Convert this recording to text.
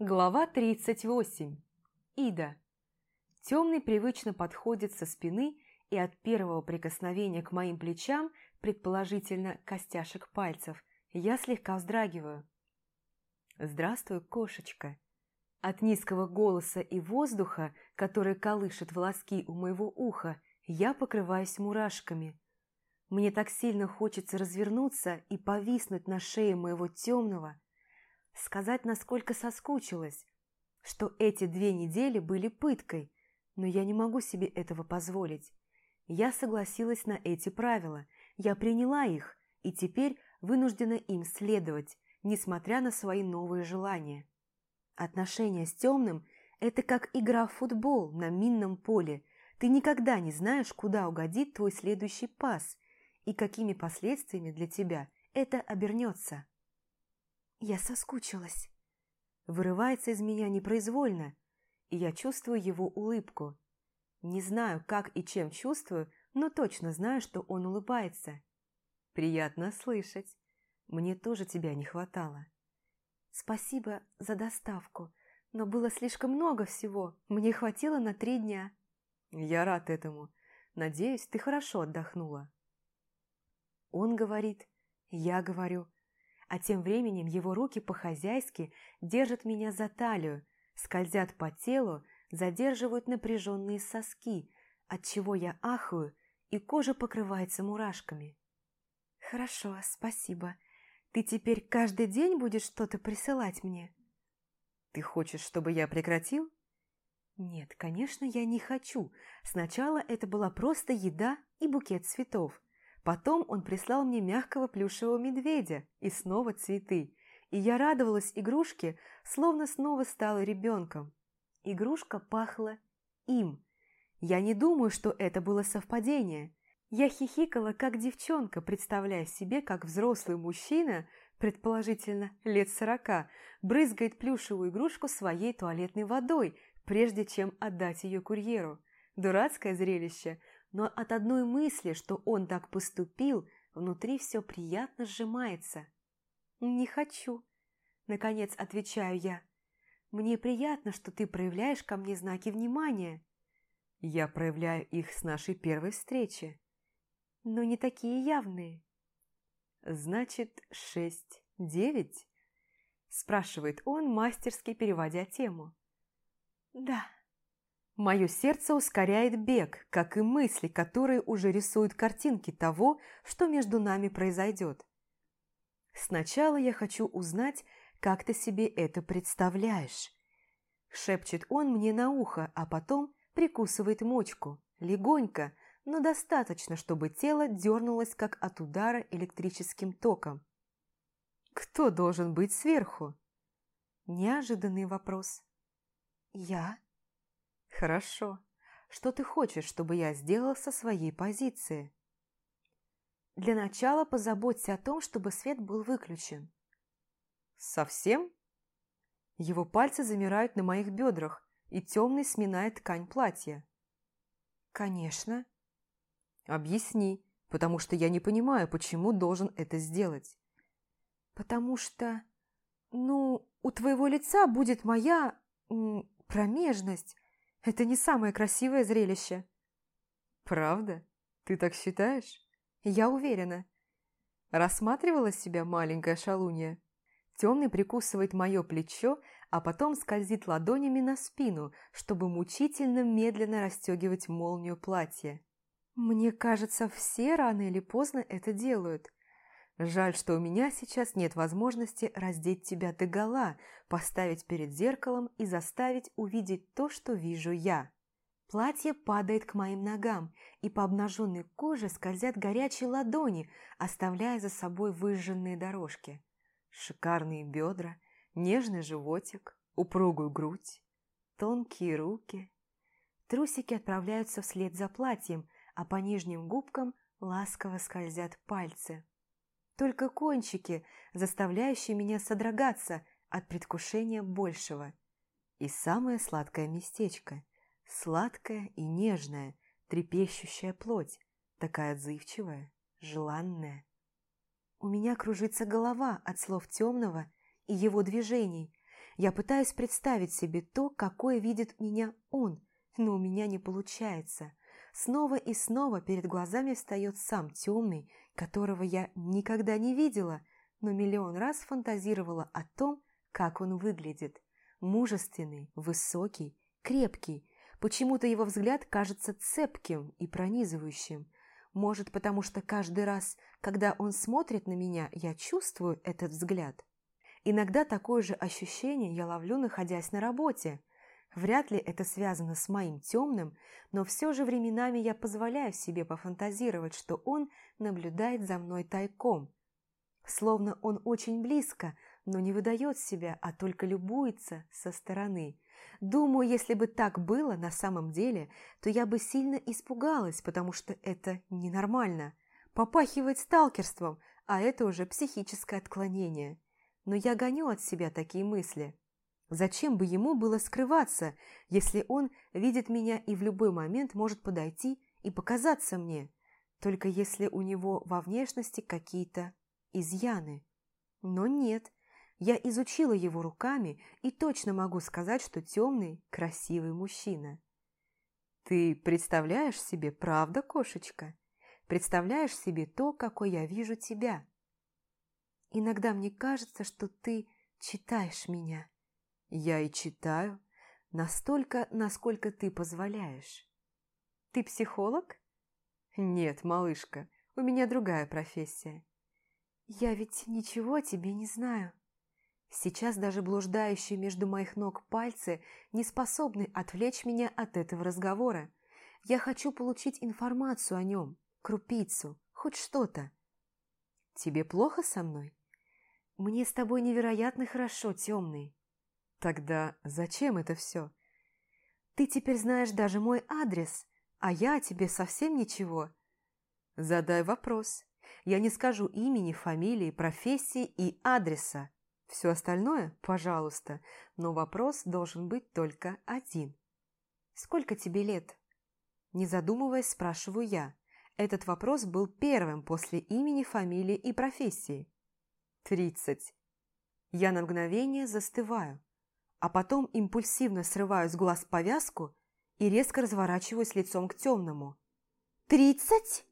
Глава 38. Ида. Темный привычно подходит со спины и от первого прикосновения к моим плечам, предположительно костяшек пальцев, я слегка вздрагиваю. «Здравствуй, кошечка!» От низкого голоса и воздуха, который колышет волоски у моего уха, я покрываюсь мурашками. Мне так сильно хочется развернуться и повиснуть на шее моего темного, сказать, насколько соскучилась, что эти две недели были пыткой, но я не могу себе этого позволить. Я согласилась на эти правила, я приняла их и теперь вынуждена им следовать, несмотря на свои новые желания. Отношения с темным – это как игра в футбол на минном поле. Ты никогда не знаешь, куда угодит твой следующий пас и какими последствиями для тебя это обернется. Я соскучилась. Вырывается из меня непроизвольно, и я чувствую его улыбку. Не знаю, как и чем чувствую, но точно знаю, что он улыбается. Приятно слышать. Мне тоже тебя не хватало. Спасибо за доставку, но было слишком много всего. Мне хватило на три дня. Я рад этому. Надеюсь, ты хорошо отдохнула. Он говорит, я говорю, а тем временем его руки по-хозяйски держат меня за талию, скользят по телу, задерживают напряженные соски, от чего я ахаю, и кожа покрывается мурашками. «Хорошо, спасибо. Ты теперь каждый день будешь что-то присылать мне?» «Ты хочешь, чтобы я прекратил?» «Нет, конечно, я не хочу. Сначала это была просто еда и букет цветов. Потом он прислал мне мягкого плюшевого медведя и снова цветы, и я радовалась игрушке, словно снова стала ребенком. Игрушка пахла им. Я не думаю, что это было совпадение. Я хихикала, как девчонка, представляя себе, как взрослый мужчина, предположительно лет сорока, брызгает плюшевую игрушку своей туалетной водой, прежде чем отдать ее курьеру. Дурацкое зрелище, но от одной мысли, что он так поступил, внутри все приятно сжимается. «Не хочу», — наконец отвечаю я. «Мне приятно, что ты проявляешь ко мне знаки внимания». «Я проявляю их с нашей первой встречи». «Но не такие явные». «Значит, шесть, девять?» – спрашивает он, мастерски переводя тему. «Да». Мое сердце ускоряет бег, как и мысли, которые уже рисуют картинки того, что между нами произойдет. Сначала я хочу узнать, как ты себе это представляешь. Шепчет он мне на ухо, а потом прикусывает мочку. Легонько, но достаточно, чтобы тело дернулось, как от удара электрическим током. Кто должен быть сверху? Неожиданный вопрос. Я? Хорошо. Что ты хочешь, чтобы я сделала со своей позиции? Для начала позаботься о том, чтобы свет был выключен. Совсем? Его пальцы замирают на моих бедрах, и темный сминает ткань платья. Конечно. Объясни, потому что я не понимаю, почему должен это сделать. Потому что, ну, у твоего лица будет моя промежность, это не самое красивое зрелище. Правда? Ты так считаешь? Я уверена. Рассматривала себя маленькая шалунья. Темный прикусывает мое плечо, а потом скользит ладонями на спину, чтобы мучительно медленно расстегивать молнию платья. Мне кажется, все рано или поздно это делают. Жаль, что у меня сейчас нет возможности раздеть тебя догола, поставить перед зеркалом и заставить увидеть то, что вижу я. Платье падает к моим ногам, и по обнаженной коже скользят горячие ладони, оставляя за собой выжженные дорожки. Шикарные бедра, нежный животик, упругую грудь, тонкие руки. Трусики отправляются вслед за платьем, а по нижним губкам ласково скользят пальцы только кончики, заставляющие меня содрогаться от предвкушения большего. И самое сладкое местечко, сладкая и нежная, трепещущая плоть, такая отзывчивая, желанная. У меня кружится голова от слов темного и его движений. Я пытаюсь представить себе то, какое видит меня он, но у меня не получается. Снова и снова перед глазами встает сам темный, которого я никогда не видела, но миллион раз фантазировала о том, как он выглядит. Мужественный, высокий, крепкий. Почему-то его взгляд кажется цепким и пронизывающим. Может, потому что каждый раз, когда он смотрит на меня, я чувствую этот взгляд. Иногда такое же ощущение я ловлю, находясь на работе. Вряд ли это связано с моим темным, но все же временами я позволяю себе пофантазировать, что он наблюдает за мной тайком. Словно он очень близко, но не выдает себя, а только любуется со стороны. Думаю, если бы так было на самом деле, то я бы сильно испугалась, потому что это ненормально. Попахивает сталкерством, а это уже психическое отклонение но я гоню от себя такие мысли. Зачем бы ему было скрываться, если он видит меня и в любой момент может подойти и показаться мне, только если у него во внешности какие-то изъяны? Но нет, я изучила его руками и точно могу сказать, что темный, красивый мужчина. Ты представляешь себе, правда, кошечка? Представляешь себе то, какой я вижу тебя? Иногда мне кажется, что ты читаешь меня. Я и читаю. Настолько, насколько ты позволяешь. Ты психолог? Нет, малышка, у меня другая профессия. Я ведь ничего о тебе не знаю. Сейчас даже блуждающие между моих ног пальцы не способны отвлечь меня от этого разговора. Я хочу получить информацию о нем, крупицу, хоть что-то. Тебе плохо со мной? «Мне с тобой невероятно хорошо, темный». «Тогда зачем это все?» «Ты теперь знаешь даже мой адрес, а я тебе совсем ничего». «Задай вопрос. Я не скажу имени, фамилии, профессии и адреса. Все остальное, пожалуйста, но вопрос должен быть только один». «Сколько тебе лет?» Не задумываясь, спрашиваю я. Этот вопрос был первым после имени, фамилии и профессии. Тридцать. Я на мгновение застываю, а потом импульсивно срываю с глаз повязку и резко разворачиваюсь лицом к темному. «Тридцать?»